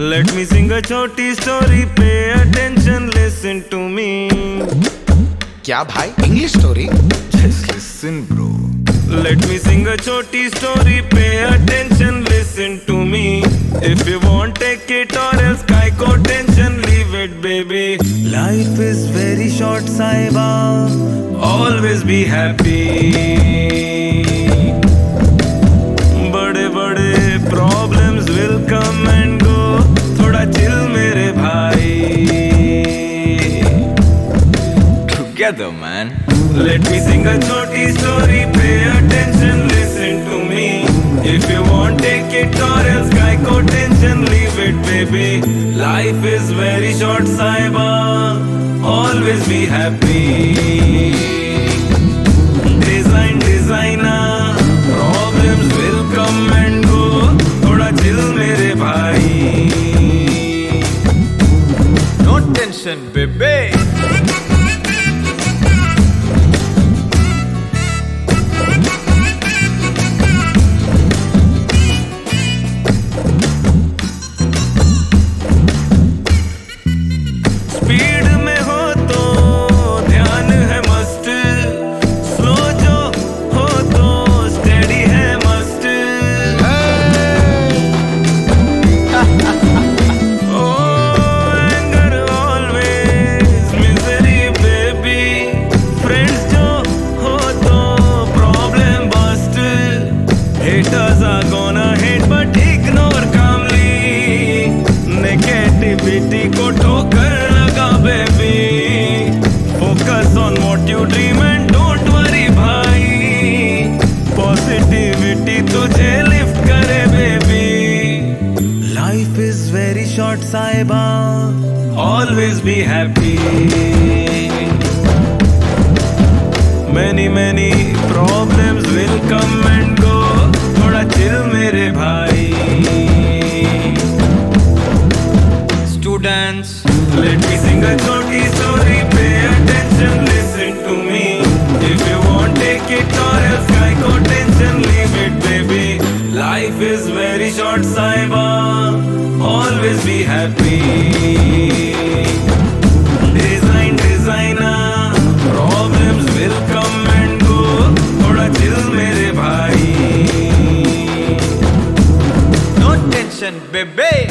Let me sing a choti story. Pay attention, listen to me. क्या भाई English story Just listen, bro. Let me sing a choti story. Pay attention, listen to me. If you want, take it or else kai ko tension, leave it, baby. Life is very short, Saiba. Always be happy. Let me sing a naughty story, pay attention, listen to me. If you want, take it or else kai ko tension, leave it, baby. Life is very short, Saiba. Always be happy. Design, designer, problems will come and go. Thoda chill, mere bhai. No tension, baby. always be happy Many many problems will come and go थोड़ा chill मेरे भाई Students Let me sing a choti story Pay attention, listen to me If you want take it or else kai ko tension Leave it baby Life is very short Saiba Always be happy bebê.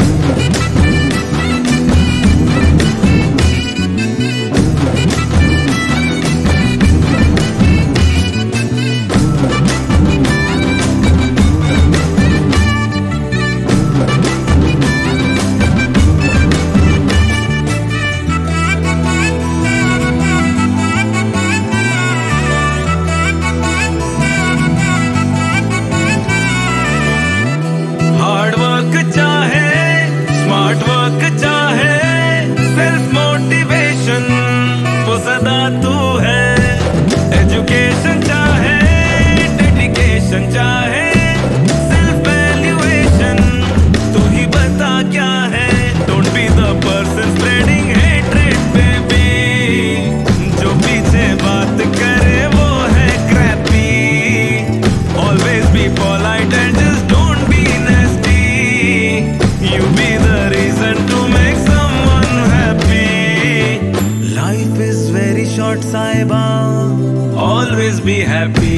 क्या है? Don't be the person spreading hatred baby जो पीछे बात करे, वो है crappy always be polite and just don't be nasty you be the reason to make someone happy life is very short Sahiba always be happy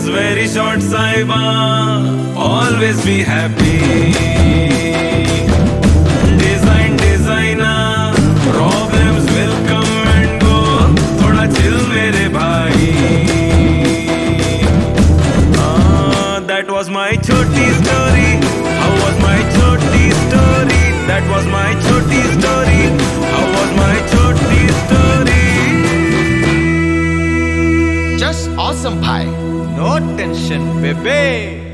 is very short, Saiba. Always be happy. Design designer, problems will come and go. Thoda chill, mere bhai. Ah, that was my choti story. How was my choti story? That was my choti story. How was my choti story? Just awesome bhai. No tension, baby.